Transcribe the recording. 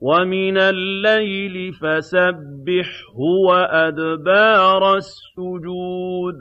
وَمِنَ اللَّيْلِ فَسَبِّحْهُ وَأَدْبَارَ السُّجُودِ